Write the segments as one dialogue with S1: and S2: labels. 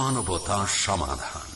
S1: মানবতা সমাধান।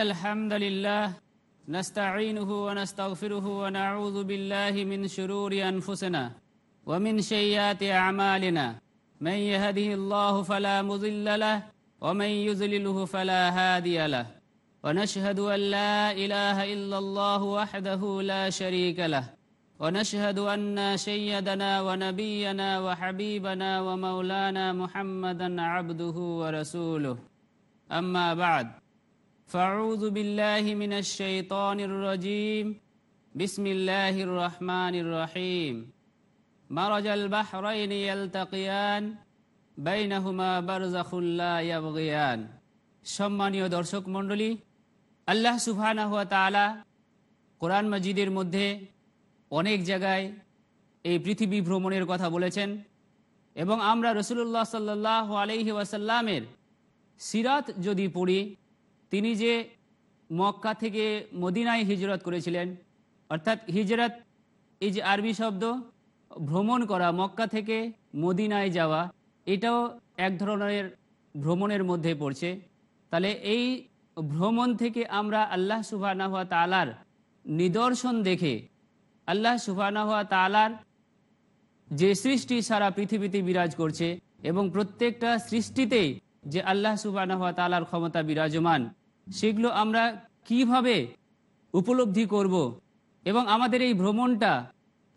S2: الحمد لله نستعينه ونستغفره ونعوذ بالله من شرور أنفسنا ومن سيئات أعمالنا. من يهده الله فلا مضل له ومن يضلله فلا هادي له. ونشهد أن لا إله إلا الله وحده لا شريك له. ونشهد أن سيدنا ونبينا وحبيبنا ومولانا محمدا عبده ورسوله. أما بعد فاعوذ بالله من الشيطان الرجيم بسم الله الرحمن الرحيم مرج البحرين يلتقيان بينهما برزخ لا يبغيان সম্মানীয় দর্শক মণ্ডলী আল্লাহ সুবহানাহু ওয়া তাআলা কোরআন মাজিদের মধ্যে অনেক জায়গায় এই পৃথিবী ভ্রমণের কথা বলেছেন এবং আমরা রসুল্লাহ সাল্লাহ আলহি ওয়াসাল্লামের সিরাত যদি পড়ি তিনি যে মক্কা থেকে মদিনায় হিজরত করেছিলেন, অর্থাৎ হিজরত এই যে আরবি শব্দ, ভ্রমণ করা, মক্কা থেকে মদিনায় যাওয়া, এটাও এক ধরনের ভ্রমণের মধ্যে পড়ছে। তাহলে এই ভ্রমণ থেকে আমরা আল্লাহ সুবাহ তালার নিদর্শন দেখে, আল্লাহ সুবাহ তালার যে সৃষ্টি সারা পৃথিবীতে বিরাজ করছে এবং প্রত্যেকটা সৃষ্টিতেই যে আল্লাহ সুবাহ তালার ক্ষমতা বিরাজমান সেগুলো আমরা কীভাবে উপলব্ধি করব এবং আমাদের এই ভ্রমণটা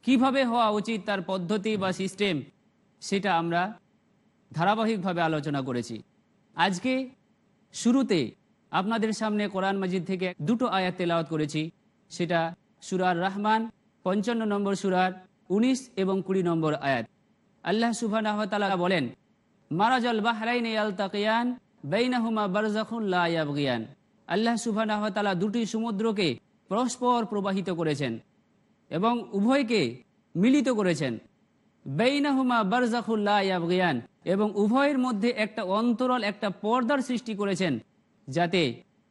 S2: কীভাবে হওয়া উচিত, তার পদ্ধতি বা সিস্টেম, সেটা আমরা ধারাবাহিকভাবে আলোচনা করেছি। আজকে শুরুতে আপনাদের সামনে কোরআন মাজিদ থেকে দুটো আয়াত তেলাওয়াত করেছি। সেটা সুরার রহমান, পঞ্চান্ন নম্বর সুরার ১৯ এবং কুড়ি নম্বর আয়াত। আল্লাহ সুবাহ বলেন, মারাজল বাহরাইন আল তাকিয়ান বেইনাহুমা ইয়াবগিয়ান। আল্লাহ সুবাহ দুটি সমুদ্রকে পরস্পর প্রবাহিত করেছেন এবং উভয়কে মিলিত করেছেন। বেইনাহুমা বারজাখুল্লাহ ইয়াবগিয়ান এবং উভয়ের মধ্যে একটা অন্তরল, একটা পর্দার সৃষ্টি করেছেন যাতে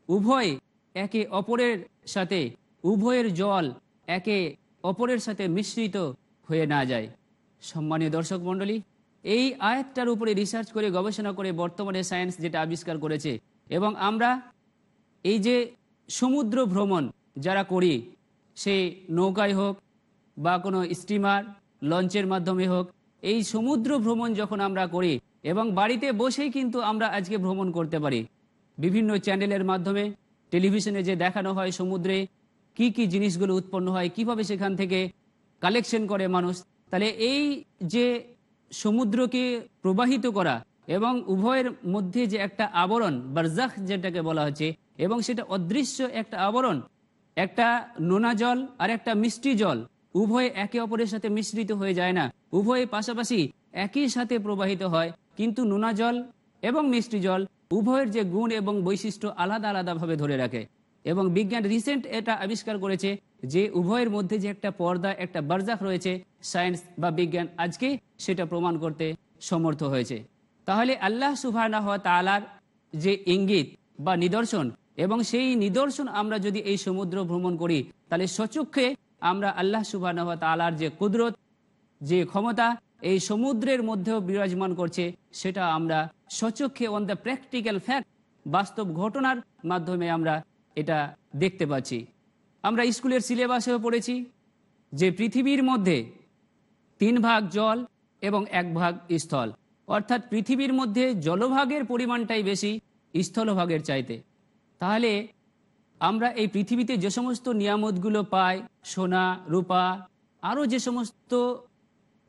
S2: উভয় একে অপরের সাথে, উভয়ের জল একে অপরের সাথে মিশ্রিত হয়ে না যায়। সম্মানীয় দর্শক মণ্ডলী এই আয়াতটার উপরে রিসার্চ করে, গবেষণা করে বর্তমানে সায়েন্স যেটা আবিষ্কার করেছে। এবং আমরা এই যে সমুদ্র ভ্রমণ যারা করি, সে নৌকায় হোক বা কোনো স্টিমার লঞ্চের মাধ্যমে হোক, এই সমুদ্র ভ্রমণ যখন আমরা করি এবং বাড়িতে বসেই কিন্তু আমরা আজকে ভ্রমণ করতে পারি। বিভিন্ন চ্যানেলের মাধ্যমে টেলিভিশনে যে দেখানো হয় সমুদ্রে, কি কি জিনিসগুলো উৎপন্ন হয়, কীভাবে সেখান থেকে কালেকশন করে মানুষ, তাহলে এই যে সমুদ্রকে প্রবাহিত করা এবং উভয়ের মধ্যে যে একটা আবরণ, বারজাখ যেটাকে বলা হচ্ছে, এবং সেটা অদৃশ্য একটা আবরণ, একটা নোনা জল আর একটা মিষ্টি জল, উভয়ে একে অপরের সাথে মিশ্রিত হয়ে যায় না। উভয়ে পাশাপাশি একই সাথে প্রবাহিত হয়, কিন্তু নোনা জল এবং মিষ্টি জল উভয়ের যে গুণ এবং বৈশিষ্ট্য আলাদা আলাদাভাবে ধরে রাখে। এবং বিজ্ঞান রিসেন্ট এটা আবিষ্কার করেছে যে উভয়ের মধ্যে যে একটা পর্দা, একটা বারজাক রয়েছে সায়েন্স বা বিজ্ঞান আজকে সেটা প্রমাণ করতে সমর্থ হয়েছে। তাহলে আল্লাহ সুবাহ তালার যে ইঙ্গিত বা নিদর্শন এবং সেই নিদর্শন আমরা যদি এই সমুদ্র ভ্রমণ করি, তাহলে সচক্ষে আমরা আল্লাহ সুবাহ তালার যে কুদরত, যে ক্ষমতা এই সমুদ্রের মধ্যেও বিরাজমান করছে, সেটা আমরা সচক্ষে অন দ্য প্র্যাকটিক্যাল ফ্যাক্ট বাস্তব ঘটনার মাধ্যমে আমরা এটা দেখতে পাচ্ছি। আমরা স্কুলের সিলেবাসেও পড়েছি যে পৃথিবীর মধ্যে তিন ভাগ জল এবং এক ভাগ স্থল। অর্থাৎ পৃথিবীর মধ্যে জলভাগের পরিমাণটাই বেশি, স্থলভাগের চাইতে। তাহলে আমরা এই পৃথিবীতে যে সমস্ত নিয়ামতগুলো পাই, সোনা, রূপা, আরও যে সমস্ত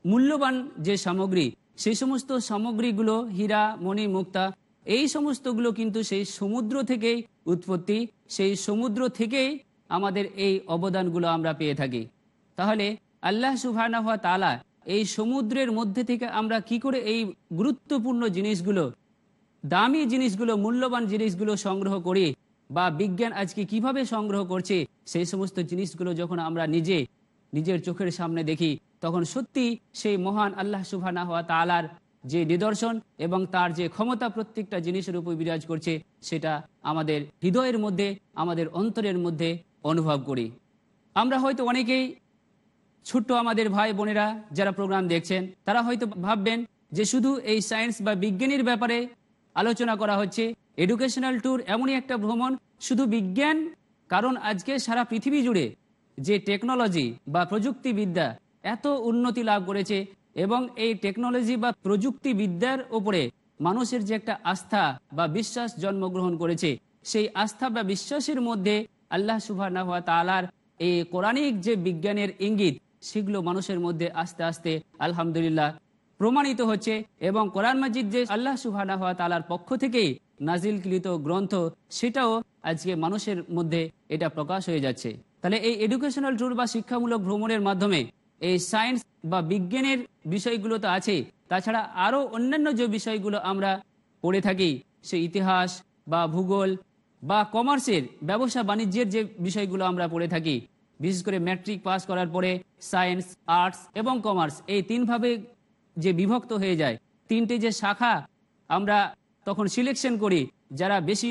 S2: মূল্যবান যে সামগ্রী, সেই সমস্ত সামগ্রীগুলো হীরা, মণি, মুক্তা, এই সমস্তগুলো কিন্তু সেই সমুদ্র থেকেই উৎপত্তি, সেই সমুদ্র থেকেই আমাদের এই অবদানগুলো আমরা পেয়ে থাকি। তাহলে আল্লাহ সুবহানাহু ওয়া তাআলা এই সমুদ্রের মধ্যে থেকে আমরা কি করে এই গুরুত্বপূর্ণ জিনিসগুলো, দামি জিনিসগুলো, মূল্যবান জিনিসগুলো সংগ্রহ করি বা বিজ্ঞান আজকে কীভাবে সংগ্রহ করছে, সেই সমস্ত জিনিসগুলো যখন আমরা নিজে, নিজের চোখের সামনে দেখি, তখন সত্যি সেই মহান আল্লাহ সুবহানা হওয়া তালার যে নিদর্শন এবং তার যে ক্ষমতা প্রত্যেকটা জিনিসের উপর বিরাজ করছে, সেটা আমাদের হৃদয়ের মধ্যে, আমাদের অন্তরের মধ্যে অনুভব করি। আমরা হয়তো অনেকেই ছোট্ট আমাদের ভাই বোনেরা যারা প্রোগ্রাম দেখছেন, তারা হয়তো ভাববেন যে শুধু এই সায়েন্স বা বিজ্ঞানীর ব্যাপারে আলোচনা করা হচ্ছে এডুকেশনাল ট্যুর এমনই একটা ভ্রমণ শুধু বিজ্ঞান, কারণ আজকে সারা পৃথিবী জুড়ে যে টেকনোলজি বা প্রযুক্তিবিদ্যা এত উন্নতি লাভ করেছে এবং এই টেকনোলজি বা প্রযুক্তিবিদ্যার ওপরে মানুষের যে একটা আস্থা বা বিশ্বাস জন্মগ্রহণ করেছে, সেই আস্থা বা বিশ্বাসের মধ্যে আল্লাহ সুবাহ তালার এই কোরআনিক যে বিজ্ঞানের ইঙ্গিত, সেগুলো মানুষের মধ্যে আস্তে আস্তে আলহামদুলিল্লাহ প্রমাণিত হচ্ছে এবং কোরআন মাজিদ যে আল্লাহ সুবাহ তালার পক্ষ থেকেই নাজিলকৃত গ্রন্থ, সেটাও আজকে মানুষের মধ্যে এটা প্রকাশ হয়ে যাচ্ছে। তাহলে এই এডুকেশনাল ট্যুর বা শিক্ষামূলক ভ্রমণের মাধ্যমে এই সায়েন্স বা বিজ্ঞানের বিষয়গুলো তো আছে। তাছাড়া আরও অন্যান্য যে বিষয়গুলো আমরা পড়ে থাকি, সে ইতিহাস বা ভূগোল বা কমার্সের ব্যবসা বাণিজ্যের যে বিষয়গুলো আমরা পড়ে থাকি, বিশেষ করে ম্যাট্রিক পাস করার পরে সায়েন্স, আর্টস এবং কমার্স এই তিনভাবে যে বিভক্ত হয়ে যায়, তিনটে যে শাখা আমরা তখন সিলেকশন করি, যারা বেশি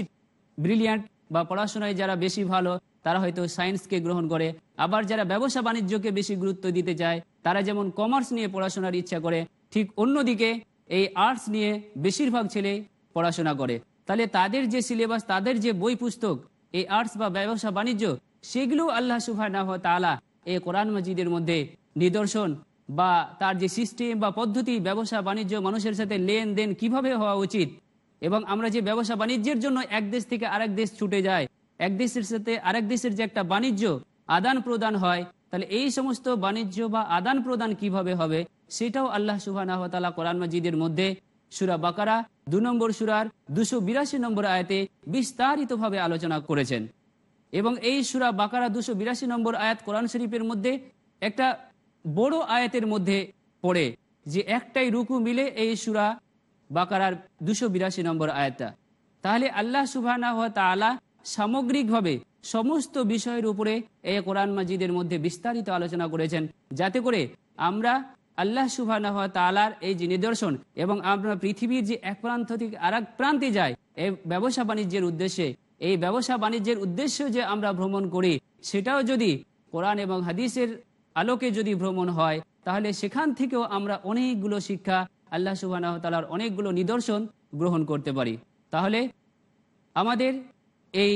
S2: ব্রিলিয়ান্ট বা পড়াশোনায় যারা বেশি ভালো, তারা হয়তো সায়েন্সকে গ্রহণ করে। আবার যারা ব্যবসা বাণিজ্যকে বেশি গুরুত্ব দিতে চায়, তারা যেমন কমার্স নিয়ে পড়াশোনার ইচ্ছা করে, ঠিক অন্যদিকে এই আর্টস নিয়ে বেশিরভাগ ছেলে পড়াশোনা করে। তাহলে তাদের যে সিলেবাস, তাদের যে বই পুস্তক, এই আর্টস বা ব্যবসা বাণিজ্য সেগুলো আল্লাহ সুফা তালা এই কোরআন মজিদের মধ্যে নিদর্শন বা তার যে সিস্টেম বা পদ্ধতি ব্যবসা বাণিজ্য মানুষের সাথে লেনদেন কীভাবে হওয়া উচিত এবং আমরা যে ব্যবসা বাণিজ্যের জন্য এক দেশ থেকে আরেক দেশ ছুটে যায় এক দেশের সাথে আরেক দেশের যে একটা বাণিজ্য আদান প্রদান হয়, তাহলে এই সমস্ত বাণিজ্য বা আদান প্রদান কীভাবে হবে, সেটাও আল্লাহ সুবাহ কোরআন মাজিদের মধ্যে সুরা বাকারা, দু নম্বর সুরার দুশো বিরাশি নম্বর আয়াতে বিস্তারিতভাবে আলোচনা করেছেন। এবং এই সুরা বাকারা দুশো বিরাশি নম্বর আয়াত কোরআন শরীফের মধ্যে একটা বড় আয়াতের মধ্যে পড়ে, যে একটাই রুকু মিলে এই সুরা বাকারার দুশো বিরাশি নম্বর আয়াতটা। তাহলে আল্লাহ সুবাহ সামগ্রিকভাবে সমস্ত বিষয়ের উপরে এই কোরআন মাজিদের মধ্যে বিস্তারিত আলোচনা করেছেন। যাতে করে আমরা আল্লাহ সুবাহ তালার এই যে নিদর্শন এবং আমরা পৃথিবীর যে এক প্রান্ত থেকে আর প্রান্তে যাই, এই ব্যবসা বাণিজ্যের উদ্দেশ্যে, এই ব্যবসা বাণিজ্যের উদ্দেশ্য যে আমরা ভ্রমণ করি, সেটাও যদি কোরআন এবং হাদিসের আলোকে যদি ভ্রমণ হয়, তাহলে সেখান থেকেও আমরা অনেকগুলো শিক্ষা, আল্লাহ সুবাহ তালার অনেকগুলো নিদর্শন গ্রহণ করতে পারি। তাহলে আমাদের এই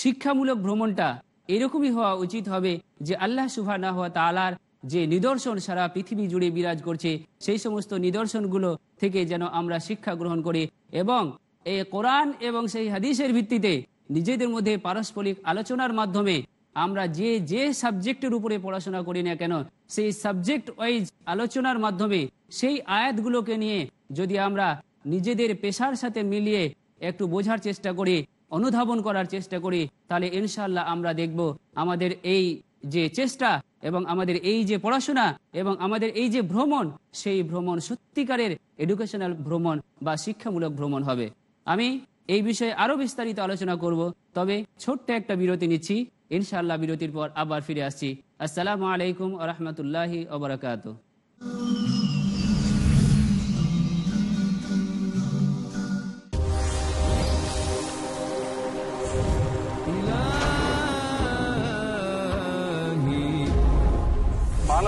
S2: শিক্ষামূলক ভ্রমণটা এরকমই হওয়া উচিত হবে যে আল্লাহ সুবাহ তালার যে নিদর্শন সারা পৃথিবী জুড়ে বিরাজ করছে, সেই সমস্ত নিদর্শনগুলো থেকে যেন আমরা শিক্ষা গ্রহণ করি এবং এই কোরআন এবং সেই হাদিসের ভিত্তিতে নিজেদের মধ্যে পারস্পরিক আলোচনার মাধ্যমে আমরা যে যে সাবজেক্টের উপরে পড়াশোনা করি না কেন, সেই সাবজেক্ট ওয়াইজ আলোচনার মাধ্যমে সেই আয়াতগুলোকে নিয়ে যদি আমরা নিজেদের পেশার সাথে মিলিয়ে একটু বোঝার চেষ্টা করি অনুধাবন করার চেষ্টা করি, তাহলে ইনশাল্লাহ আমরা দেখব আমাদের এই যে চেষ্টা এবং আমাদের এই যে পড়াশোনা এবং আমাদের এই যে ভ্রমণ, সেই ভ্রমণ সত্যিকারের এডুকেশনাল ভ্রমণ বা শিক্ষামূলক ভ্রমণ হবে। আমি এই বিষয়ে আরও বিস্তারিত আলোচনা করব, তবে ছোট্ট একটা বিরতি নিচ্ছি। ইনশাআল্লাহ বিরতির পর আবার ফিরে আসছি। আসসালামু আলাইকুম রহমতুল্লাহি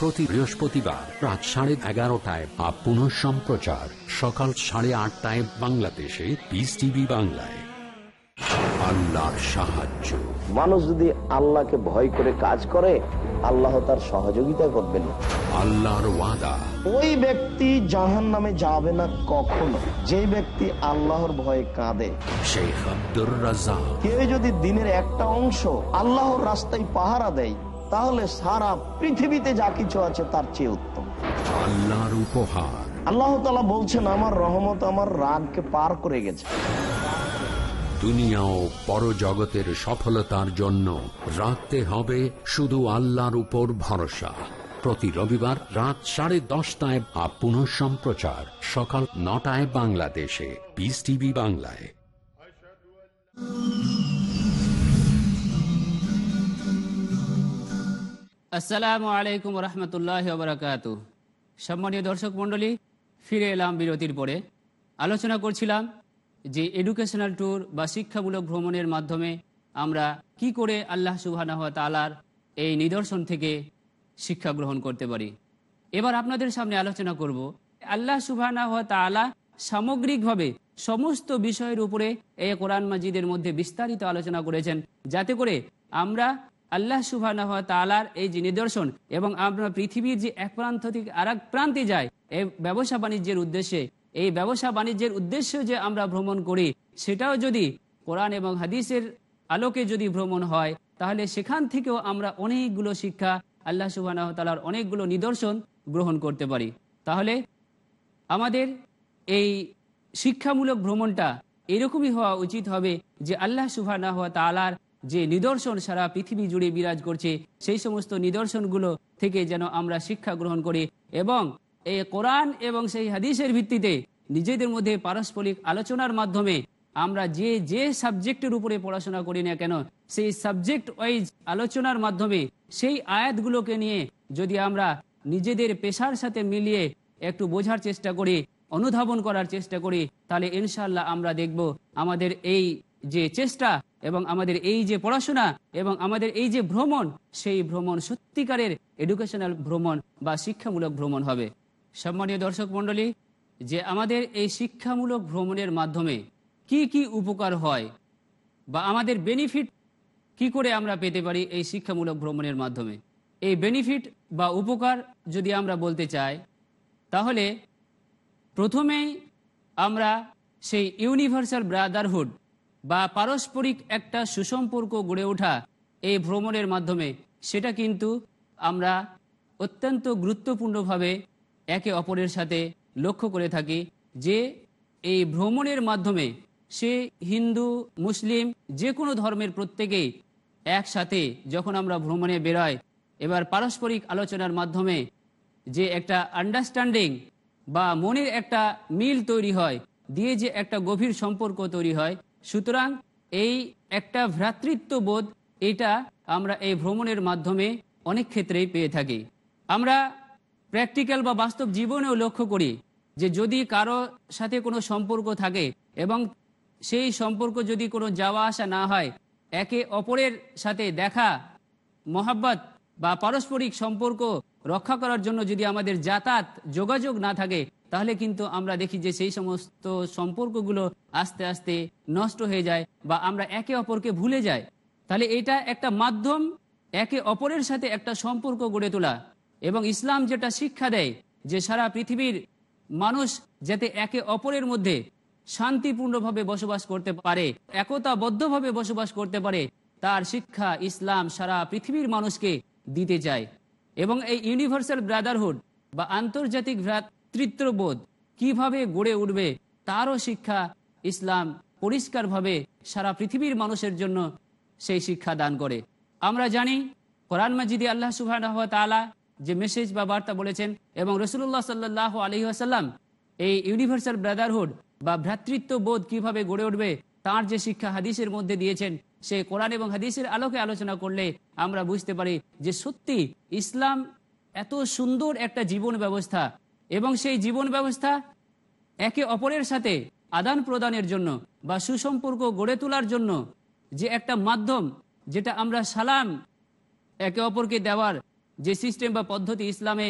S1: প্রতি বৃহস্পতিবার রাত সাড়ে এগারোটায় বা পুনঃ সম্প্রচার। সকাল সাড়ে আটটায় বাংলাদেশে পিস টিভি বাংলায়। আল্লাহর সাহায্য।
S3: মানুষ যদি আল্লাহকে ভয় করে কাজ করে আল্লাহ তার সহযোগিতা করবেন
S1: আল্লাহর ওয়াদা।
S3: ওই ব্যক্তি জাহান নামে যাবে না কখনো। যে ব্যক্তি আল্লাহর ভয়ে কাঁদে।
S1: শেখ আব্দুর রাজাক
S3: কেউ যদি দিনের একটা অংশ আল্লাহর রাস্তায় পাহারা দেয় তাহলে সারা পৃথিবীতে যা কিছু আছে তার চেয়ে উত্তম।
S1: আল্লাহর উপহার।
S3: আল্লাহ তালা বলছেন আমার রহমত আমার রাগকে পার করে গেছে।
S1: দুনিয়া ও পরজগতের সফলতার জন্য রাখতে হবে শুধু আল্লাহর উপর ভরসা। প্রতি রবিবার রাত সাড়ে দশটায় বা পুনঃ সম্প্রচার সকাল নটায় বাংলাদেশে। পিস টিভি বাংলায়।
S2: আসসালামু আলাইকুম রহমতুল্লাহ বারকাত সম্মানীয় দর্শক মণ্ডলী, ফিরে এলাম বিরতির পরে। আলোচনা করছিলাম যে এডুকেশনাল ট্যুর বা শিক্ষামূলক ভ্রমণের মাধ্যমে আমরা কি করে আল্লাহ সুবাহ তালার এই নিদর্শন থেকে শিক্ষা গ্রহণ করতে পারি। এবার আপনাদের সামনে আলোচনা করব, আল্লাহ সুবাহ তালা সামগ্রিকভাবে সমস্ত বিষয়ের উপরে এই কোরআন মাজিদের মধ্যে বিস্তারিত আলোচনা করেছেন। যাতে করে আমরা আল্লাহ সুবাহ তালার এই যে নিদর্শন এবং আমরা পৃথিবীর যে এক প্রান্ত থেকে আর প্রান্তে যাই, এই ব্যবসা বাণিজ্যের উদ্দেশ্যে, এই ব্যবসা বাণিজ্যের উদ্দেশ্যে যে আমরা ভ্রমণ করি, সেটাও যদি কোরআন এবং হাদিসের আলোকে যদি ভ্রমণ হয়, তাহলে সেখান থেকেও আমরা অনেকগুলো শিক্ষা, আল্লাহ সুবাহ তালার অনেকগুলো নিদর্শন গ্রহণ করতে পারি। তাহলে আমাদের এই শিক্ষামূলক ভ্রমণটা এরকমই হওয়া উচিত হবে যে আল্লাহ সুবাহ তালার যে নিদর্শন সারা পৃথিবী জুড়ে বিরাজ করছে, সেই সমস্ত নিদর্শনগুলো থেকে যেন আমরা শিক্ষা গ্রহণ করি এবং এই কোরআন এবং সেই হাদিসের ভিত্তিতে নিজেদের মধ্যে পারস্পরিক আলোচনার মাধ্যমে আমরা যে যে সাবজেক্টের উপরে পড়াশোনা করি না কেন, সেই সাবজেক্ট ওয়াইজ আলোচনার মাধ্যমে সেই আয়াতগুলোকে নিয়ে যদি আমরা নিজেদের পেশার সাথে মিলিয়ে একটু বোঝার চেষ্টা করি, অনুধাবন করার চেষ্টা করি, তাহলে ইনশাল্লাহ আমরা দেখব আমাদের এই যে চেষ্টা এবং আমাদের এই যে পড়াশোনা এবং আমাদের এই যে ভ্রমণ, সেই ভ্রমণ সত্যিকারের এডুকেশনাল ভ্রমণ বা শিক্ষামূলক ভ্রমণ হবে। সম্মানীয় দর্শক মণ্ডলী, যে আমাদের এই শিক্ষামূলক ভ্রমণের মাধ্যমে কি কি উপকার হয় বা আমাদের বেনিফিট কি করে আমরা পেতে পারি এই শিক্ষামূলক ভ্রমণের মাধ্যমে? এই বেনিফিট বা উপকার যদি আমরা বলতে চাই, তাহলে প্রথমেই আমরা সেই ইউনিভার্সাল ব্রাদারহুড বা পারস্পরিক একটা সুসম্পর্ক গড়ে ওঠা এই ভ্রমণের মাধ্যমে, সেটা কিন্তু আমরা অত্যন্ত গুরুত্বপূর্ণভাবে একে অপরের সাথে লক্ষ্য করে থাকি যে এই ভ্রমণের মাধ্যমে সে হিন্দু, মুসলিম যে কোনো ধর্মের প্রত্যেকেই একসাথে যখন আমরা ভ্রমণে বেরোয় এবার পারস্পরিক আলোচনার মাধ্যমে যে একটা আন্ডারস্ট্যান্ডিং বা মনের একটা মিল তৈরি হয়, দিয়ে যে একটা গভীর সম্পর্ক তৈরি হয় সুতরাং এই একটা ভ্রাতৃত্ববোধ, এটা আমরা এই ভ্রমণের মাধ্যমে অনেক ক্ষেত্রেই পেয়ে থাকি। আমরা প্র্যাকটিক্যাল বা বাস্তব জীবনেও লক্ষ্য করি যে যদি কারও সাথে কোনো সম্পর্ক থাকে এবং সেই সম্পর্ক যদি কোনো যাওয়া আসা না হয়, একে অপরের সাথে দেখা, মহাব্বত বা পারস্পরিক সম্পর্ক রক্ষা করার জন্য যদি আমাদের যাতায়াত, যোগাযোগ না থাকে তাহলে কিন্তু আমরা দেখি যে সেই সমস্ত সম্পর্কগুলো আস্তে আস্তে নষ্ট হয়ে যায় বা আমরা একে অপরকে ভুলে যাই। তাহলে এটা একটা মাধ্যম একে অপরের সাথে একটা সম্পর্ক গড়ে তোলা এবং ইসলাম যেটা শিক্ষা দেয় যে সারা পৃথিবীর মানুষ যাতে একে অপরের মধ্যে শান্তিপূর্ণভাবে বসবাস করতে পারে, একতাবদ্ধভাবে বসবাস করতে পারে, তার শিক্ষা ইসলাম সারা পৃথিবীর মানুষকে দিতে চায়। এবং এই ইউনিভার্সাল ব্রাদারহুড বা আন্তর্জাতিক ভ্রাতৃত্ববোধ কীভাবে গড়ে উঠবে তারও শিক্ষা ইসলাম পরিষ্কারভাবে সারা পৃথিবীর মানুষের জন্য সেই শিক্ষা দান করে। আমরা জানি, কোরআন মাজিদি আল্লাহ সুবাহ তালা যে মেসেজ বা বার্তা বলেছেন এবং রসুল্লাহ সাল্লাহ আলহি আসাল্লাম এই ইউনিভার্সাল ব্রাদারহুড বা ভ্রাতৃত্ববোধ কীভাবে গড়ে উঠবে তার যে শিক্ষা হাদিসের মধ্যে দিয়েছেন, সে কোরআন এবং হাদিসের আলোকে আলোচনা করলে আমরা বুঝতে পারি যে সত্যি ইসলাম এত সুন্দর একটা জীবন ব্যবস্থা এবং সেই জীবন ব্যবস্থা একে অপরের সাথে আদান প্রদানের জন্য বা সুসম্পর্ক গড়ে তোলার জন্য যে একটা মাধ্যম যেটা আমরা সালাম একে অপরকে দেওয়ার যে সিস্টেম বা পদ্ধতি ইসলামে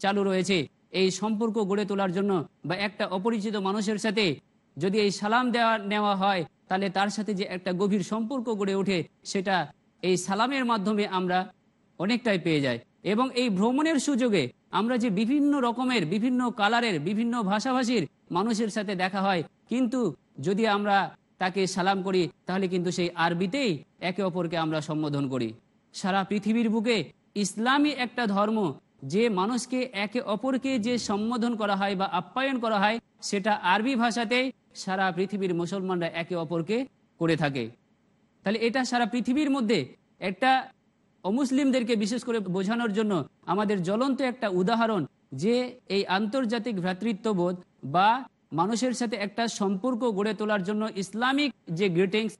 S2: চালু রয়েছে, এই সম্পর্ক গড়ে তোলার জন্য বা একটা অপরিচিত মানুষের সাথে যদি এই সালাম দেওয়া, নেওয়া হয়, তাহলে তার সাথে যে একটা গভীর সম্পর্ক গড়ে ওঠে, সেটা এই সালামের মাধ্যমে আমরা অনেকটাই পেয়ে যাই। এবং এই ভ্রমণের সুযোগে আমরা যে বিভিন্ন রকমের, বিভিন্ন কালারের, বিভিন্ন ভাষাভাষীর মানুষের সাথে দেখা হয়, কিন্তু যদি আমরা তাকে সালাম করি, তাহলে কিন্তু সেই আরবিতেই একে অপরকে আমরা সম্বোধন করি। সারা পৃথিবীর বুকে ইসলামী একটা ধর্ম, যে মানুষকে একে অপরকে যে সম্বোধন করা হয় বা আপ্যায়ন করা হয়, সেটা আরবি ভাষাতেই সারা পৃথিবীর মুসলমানরা একে অপরকে করে থাকে। তাহলে এটা সারা পৃথিবীর মধ্যে একটা অমুসলিমদেরকে বিশেষ করে বোঝানোর জন্য আমাদের জ্বলন্ত একটা উদাহরণ যে এই আন্তর্জাতিক ভ্রাতৃত্ববোধ বা মানুষের সাথে একটা সম্পর্ক গড়ে তোলার জন্য ইসলামিক যে গ্রিটিংস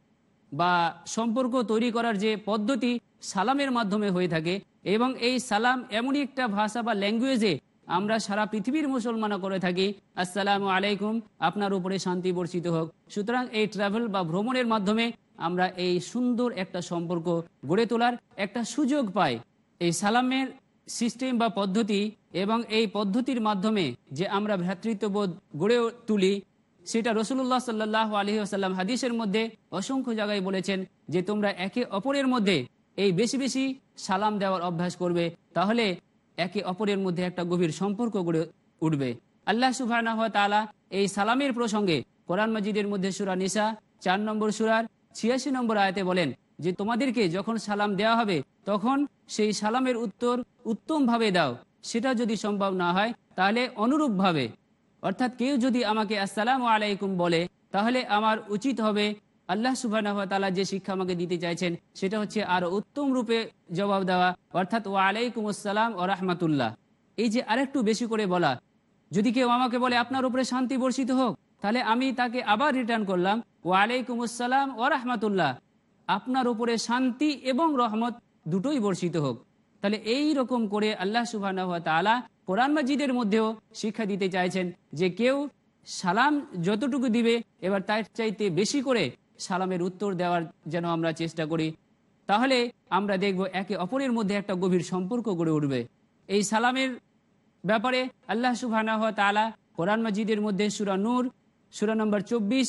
S2: বা সম্পর্ক তৈরি করার যে পদ্ধতি সালামের মাধ্যমে হয়ে থাকে এবং এই সালাম এমনই একটা ভাষা বা ল্যাঙ্গুয়েজে আমরা সারা পৃথিবীর মুসলমানও করে থাকি। আসসালামু আলাইকুম, আপনার উপরে শান্তি বর্ষিত হোক। সুতরাং এই ট্রাভেল বা ভ্রমণের মাধ্যমে আমরা এই সুন্দর একটা সম্পর্ক গড়ে তোলার একটা সুযোগ পাই। এই সালামের সিস্টেম বা পদ্ধতি এবং এই পদ্ধতির মাধ্যমে যে আমরা ভ্রাতৃত্ববোধ গড়ে তুলি, সেটা রসুল্লাহ সাল্লাহ আলহি আসাল্লাম হাদিসের মধ্যে অসংখ্য জায়গায় বলেছেন যে তোমরা একে অপরের মধ্যে এই বেশি বেশি সালাম দেওয়ার অভ্যাস করবে, তাহলে একে অপরের মধ্যে একটা গভীর সম্পর্ক গড়ে উঠবে। আল্লাহ সুবাহ তালা এই সালামের প্রসঙ্গে কোরআন মজিদের মধ্যে সুরা নিসা চার নম্বর সুরার ছিয়াশি নম্বর আয়তে বলেন যে তোমাদেরকে যখন সালাম দেওয়া হবে, তখন সেই সালামের উত্তর উত্তমভাবে দাও। সেটা যদি সম্ভব না হয়, তাহলে অনুরূপভাবে। অর্থাৎ কেউ যদি আমাকে আসসালামু আলাইকুম বলে, তাহলে আমার উচিত হবে আল্লাহ সুবাহ তালা যে শিক্ষা আমাকে দিতে চাইছেন, সেটা হচ্ছে আরও উত্তম রূপে জবাব দেওয়া। অর্থাৎ ও আলাইকুম আসসালাম ও রাহমাতুল্লাহ। এই যে আরেকটু বেশি করে বলা, যদি কেউ আমাকে বলে, আপনার উপরে শান্তি বর্ষিত হোক, তাহলে আমি তাকে আবার রিটার্ন করলাম। ও আলাইকুম আসসালাম ও রাহমাতুল্লাহ। আপনার উপরে শান্তি এবং রহমত দুটোই বর্ষিত হোক। তাহলে এই রকম করে আল্লাহ সুবাহ তালা কোরআন মাজিদের মধ্যেও শিক্ষা দিতে চাইছেন যে কেউ সালাম যতটুকু দিবে, এবার তার চাইতে বেশি করে সালামের উত্তর দেওয়ার যেন আমরা চেষ্টা করি। তাহলে আমরা দেখব একে অপরের মধ্যে একটা গভীর সম্পর্ক গড়ে উঠবে। এই সালামের ব্যাপারে আল্লাহ সুবাহ তালা কোরআন মাজিদের মধ্যে সুরা নূর, সুরা নম্বর চব্বিশ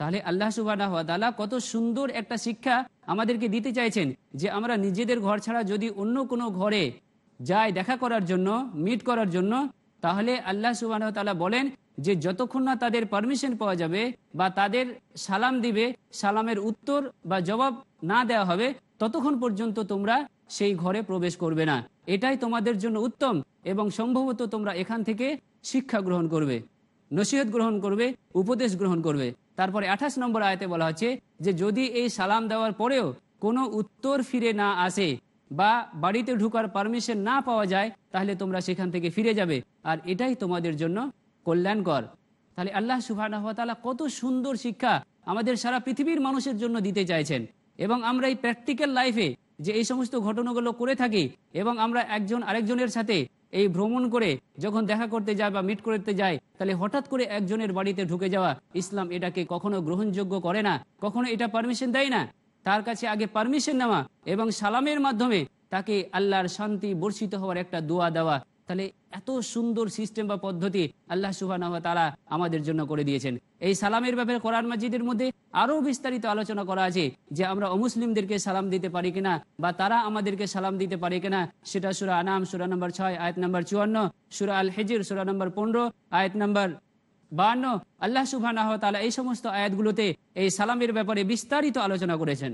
S2: তাহলে আল্লাহ সুবাহ কত সুন্দর একটা শিক্ষা আমাদেরকে দিতে চাইছেন যে আমরা নিজেদের ঘর ছাড়া যদি অন্য কোনো ঘরে যাই দেখা করার জন্য মিট করার জন্য, তাহলে আল্লাহ সুবাহ বলেন যে যতক্ষণ না তাদের পারমিশন পাওয়া যাবে বা তাদের সালাম দিবে, সালামের উত্তর বা জবাব না দেওয়া হবে, ততক্ষণ পর্যন্ত তোমরা সেই ঘরে প্রবেশ করবে না। এটাই তোমাদের জন্য উত্তম এবং সম্ভবত তোমরা এখান থেকে শিক্ষা গ্রহণ করবে, নসিহত গ্রহণ করবে, উপদেশ গ্রহণ করবে। তারপরে আঠাশ নম্বর আয়তে বলা হচ্ছে যে যদি এই সালাম দেওয়ার পরেও কোনো উত্তর ফিরে না আসে বা বাড়িতে ঢুকার পারমিশন না পাওয়া যায়, তাহলে তোমরা সেখান থেকে ফিরে যাবে। আর এটাই তোমাদের জন্য কল্যাণকর। তাহলে আল্লাহ সুবাহ কত সুন্দর শিক্ষা আমাদের সারা পৃথিবীর মানুষের জন্য দিতে চাইছেন। এবং আমরা এই প্র্যাকটিক্যাল লাইফে যে এই সমস্ত ঘটনাগুলো করে থাকি এবং আমরা একজন আরেকজনের সাথে এই ভ্রমণ করে যখন দেখা করতে যায় বা মিট করতে যায়, তাহলে হঠাৎ করে একজনের বাড়িতে ঢুকে যাওয়া ইসলাম এটাকে কখনো গ্রহণযোগ্য করে না, কখনো এটা পারমিশন দেয় না। তার কাছে আগে পারমিশন নেওয়া এবং সালামের মাধ্যমে তাকে আল্লাহর শান্তি বর্ষিত হওয়ার একটা দোয়া দেওয়া তাহলে এত সুন্দর সিস্টেম বা পদ্ধতি আল্লাহ সুবাহ তারা আমাদের জন্য করে দিয়েছেন। এই সালামের ব্যাপারে কোরআন মাজিদের মধ্যে আরও বিস্তারিত আলোচনা করা আছে যে আমরা অমুসলিমদেরকে সালাম দিতে পারি কিনা বা তারা আমাদেরকে সালাম দিতে পারে কিনা, সেটা সুরা আনাম, সুরা নম্বর ছয়, আয়াত নম্বর চুয়ান্ন, সুরা আল হেজির সুরা নম্বর পনেরো, আয়াত নম্বর বান্ন আল্লাহ সুবাহ এই সমস্ত আয়াতগুলোতে এই সালামের ব্যাপারে বিস্তারিত আলোচনা করেছেন।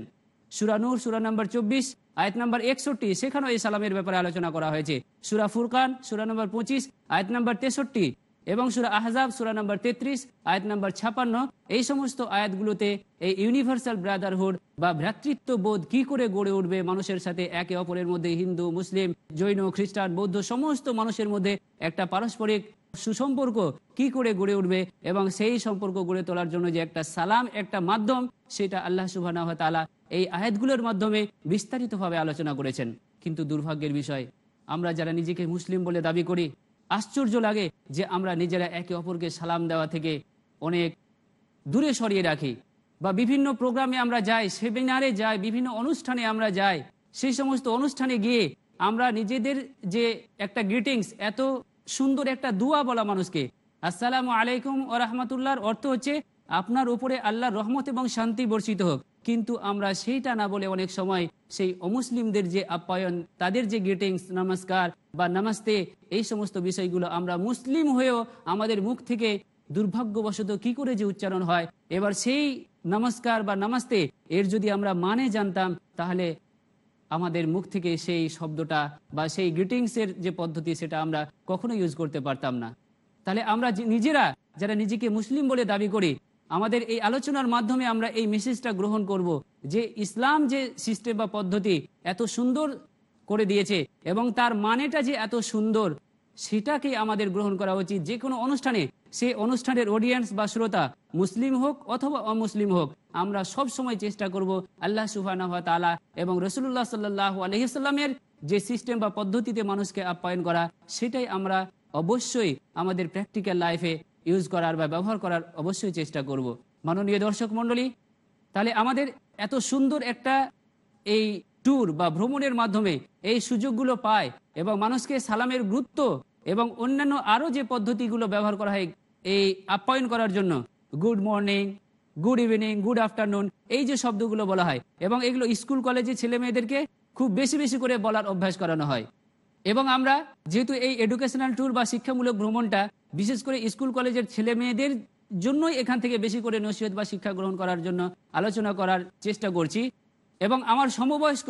S2: সুরা নূর, সুরা নম্বর চব্বিশ, আয়াত নম্বর একষট্টি, সেখানেও এই সালামের ব্যাপারে আলোচনা করা হয়েছে। সুরা ফুরকান, সুরা নম্বর পঁচিশ, আয়াত নম্বর তেষট্টি এবং সুরা আহজাব, সুরা নম্বর তেত্রিশ, আয়াত নম্বর ছাপান্ন, এই সমস্ত আয়াতগুলোতে এই ইউনিভার্সাল ব্রাদারহুড বা ভ্রাতৃত্ব বোধ কি করে গড়ে উঠবে মানুষের সাথে একে অপরের মধ্যে, হিন্দু, মুসলিম, জৈন, খ্রিস্টান, বৌদ্ধ, সমস্ত মানুষের মধ্যে একটা পারস্পরিক সুসম্পর্ক কি করে গড়ে উঠবে এবং সেই সম্পর্ক গড়ে তোলার জন্য যে একটা সালাম, একটা মাধ্যম, সেটা আল্লাহ সুবাহ এই আয়াতগুলোর মাধ্যমে বিস্তারিতভাবে আলোচনা করেছেন। কিন্তু দুর্ভাগ্যের বিষয়, আমরা যারা নিজেকে মুসলিম বলে দাবি করি, আশ্চর্য লাগে যে আমরা নিজেরা একে অপরকে সালাম দেওয়া থেকে অনেক দূরে সরিয়ে রাখি বা বিভিন্ন প্রোগ্রামে আমরা যাই, সেমিনারে যাই, বিভিন্ন অনুষ্ঠানে আমরা যাই, সেই সমস্ত অনুষ্ঠানে গিয়ে আমরা নিজেদের যে একটা গ্রিটিংস এত সুন্দর একটা দুয়া বলা মানুষকে। আসসালামু আলাইকুম ও রহমতুল্লাহর অর্থ হচ্ছে, আপনার উপরে আল্লাহর রহমত এবং শান্তি বর্ষিত হোক। কিন্তু আমরা সেইটা না বলে অনেক সময় সেই অমুসলিমদের যে আপ্যায়ন, তাদের যে গ্রিটিংস নমস্কার বা নামাস্তে, এই সমস্ত বিষয়গুলো আমরা মুসলিম হয়েও আমাদের মুখ থেকে দুর্ভাগ্যবশত কি করে যে উচ্চারণ হয়? এবার সেই নমস্কার বা নামাস্তে, এর যদি আমরা মানে জানতাম, তাহলে আমাদের মুখ থেকে সেই শব্দটা বা সেই গ্রিটিংসের যে পদ্ধতি, সেটা আমরা কখনো ইউজ করতে পারতাম না। তাহলে আমরা নিজেরা, যারা নিজেকে মুসলিম বলে দাবি করি আমাদের এই আলোচনার মাধ্যমে আমরা এই মেসেজটা গ্রহণ করব যে ইসলাম যে সিস্টেম বা পদ্ধতি এত সুন্দর করে দিয়েছে এবং তার মানেটা যে এত সুন্দর, সেটাকে আমাদের গ্রহণ করা উচিত। যে কোনো অনুষ্ঠানে সে অনুষ্ঠানের অডিয়েন্স বা শ্রোতা মুসলিম হোক অথবা অমুসলিম হোক, আমরা সব সময় চেষ্টা করব আল্লাহ সুবাহ তালা এবং রসুল্লাহ সাল্লাহ আলহিসাল্লামের যে সিস্টেম বা পদ্ধতিতে মানুষকে আপ্যায়ন করা, সেটাই আমরা অবশ্যই আমাদের প্র্যাকটিক্যাল লাইফে ইউজ করার বা ব্যবহার করার অবশ্যই চেষ্টা করব। মাননীয় দর্শক মণ্ডলী, তাহলে আমাদের এত সুন্দর একটা এই ট্যুর বা ভ্রমণের মাধ্যমে এই সুযোগগুলো পায় এবং মানুষকে সালামের গুরুত্ব এবং অন্যান্য আরও যে পদ্ধতিগুলো ব্যবহার করা হয় এই আপ্যায়ন করার জন্য good morning good evening good afternoon এই যে শব্দগুলো বলা হয় এবং এগুলো স্কুল কলেজে ছেলে মেয়েদেরকে খুব বেশি বেশি করে বলার অভ্যাস করানো হয়। এবং আমরা যেহেতু এই এডুকেশনাল ট্যুর বা শিক্ষামূলক ভ্রমণটা, বিশেষ করে স্কুল কলেজের ছেলে মেয়েদের জন্যই এখান থেকে বেশি করে নসিহত বা শিক্ষা গ্রহণ করার জন্য আলোচনা করার চেষ্টা করছি। এবং আমার সমবয়স্ক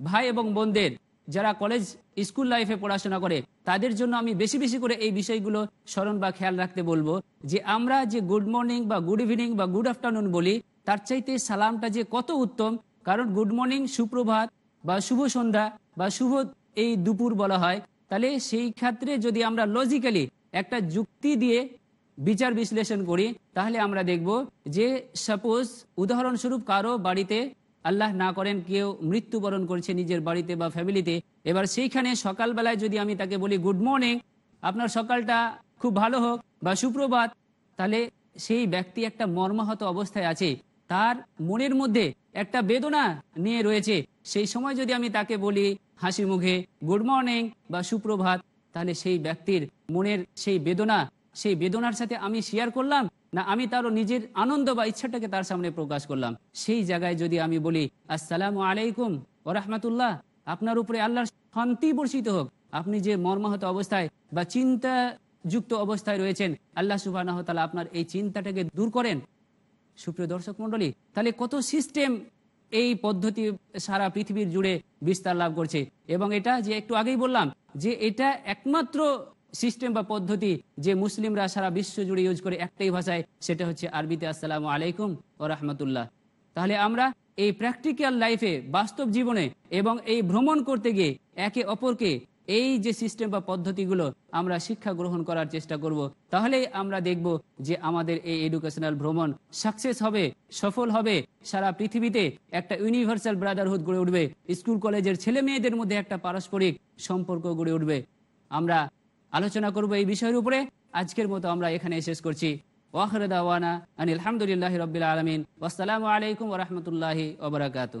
S2: ভাই এবং বোনদের যারা কলেজ, স্কুল লাইফে পড়াশোনা করে, তাদের জন্য আমি বেশি বেশি করে এই বিষয়গুলো স্মরণ বা খেয়াল রাখতে বলব যে আমরা যে গুড মর্নিং বা গুড ইভিনিং বা গুড আফটারনুন বলি, তার চাইতে সালামটা যে কত উত্তম, কারণ গুড মর্নিং সুপ্রভাত বা শুভ সন্ধ্যা বা শুভ এই দুপুর বলা হয়। তাহলে সেই ক্ষেত্রে যদি আমরা লজিক্যালি একটা যুক্তি দিয়ে বিচার বিশ্লেষণ করি, তাহলে আমরা দেখব যে সাপোজ উদাহরণস্বরূপ কারও বাড়িতে আল্লাহ না করেন, কেউ মৃত্যুবরণ করছে নিজের বাড়িতে বা ফ্যামিলিতে এবার সেইখানে সকালবেলায় যদি আমি তাকে বলি গুড মর্নিং আপনার সকালটা খুব ভালো হোক বা সুপ্রভাত। তাহলে সেই ব্যক্তি একটা মর্মাহত অবস্থায় আছে। তার মনের মধ্যে একটা বেদনা নিয়ে রয়েছে। সেই সময় যদি আমি তাকে বলি হাসি মুখে গুড মর্নিং বা সুপ্রভাত তাহলে সেই ব্যক্তির মনের সেই বেদনা, সেই বেদনার সাথে আমি শেয়ার করলাম না আমি তারও নিজের আনন্দ বা ইচ্ছাটাকে তার সামনে প্রকাশ করলাম। সেই জায়গায় যদি আমি বলি, আসসালামু আলাইকুম ও রহমতুল্লাহ আপনার উপরে আল্লাহর শান্তি বর্ষিত হোক। আপনি যে মর্মাহত অবস্থায় বা চিন্তা যুক্ত অবস্থায় রয়েছেন, আল্লাহ সুবাহ আপনার এই চিন্তাটাকে দূর করেন। সুপ্রিয় দর্শক মন্ডলী তাহলে কত সিস্টেম এই পদ্ধতি সারা পৃথিবীর জুড়ে বিস্তার লাভ করছে? এবং এটা যে একটু আগেই বললাম, যে এটা একমাত্র সিস্টেম বা পদ্ধতি যে মুসলিমরা সারা বিশ্ব জুড়ে ইউজ করে একটাই ভাষায়, সেটা হচ্ছে আরবিতে আসসালামু আলাইকুম ও রহমতুল্লাহ। তাহলে আমরা এই প্র্যাকটিক্যাল লাইফে বাস্তব জীবনে এবং এই ভ্রমণ করতে গিয়ে একে অপরকে এই যে সিস্টেম বা পদ্ধতিগুলো আমরা শিক্ষা গ্রহণ করার চেষ্টা করব তাহলে আমরা দেখব যে আমাদের এই এডুকেশনাল ভ্রমণ সাকসেস হবে, সফল হবে। সারা পৃথিবীতে একটা ইউনিভার্সাল ব্রাদারহুড গড়ে উঠবে। স্কুল কলেজের ছেলে মেয়েদের মধ্যে একটা পারস্পরিক সম্পর্ক গড়ে উঠবে। আমরা আলোচনা করব এই বিষয়ের উপরে। আজকের মতো আমরা এখানে শেষ করছি। ওয়াখর দাওয়ানা আনিল আলহামদুলিল্লাহ রবিল আলমিন। আসসালামু আলাইকুম ওরহমতুল্লাহি ওবরাকাতু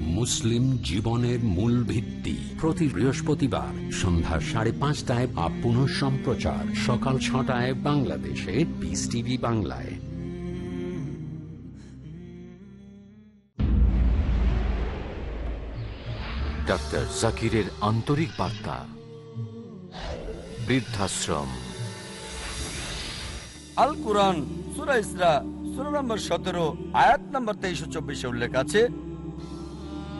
S1: মুসলিম জীবনের মূল ভিত্তি। প্রতি বৃহস্পতিবার সন্ধ্যা সাড়ে পাঁচটায় বা পুনঃ সম্প্রচার। সকাল ছটায় বাংলাদেশে পিস টিভি বাংলায়।
S4: ডাক্তার জাকিরের আন্তরিক বার্তা। বৃদ্ধাশ্রম।
S5: আল কোরআন সুরা ইসরা সুরা নম্বর সতেরো আয়াত নম্বর তেইশ চব্বিশে উল্লেখ আছে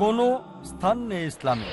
S5: কোনো স্থান নেই ইসলামে।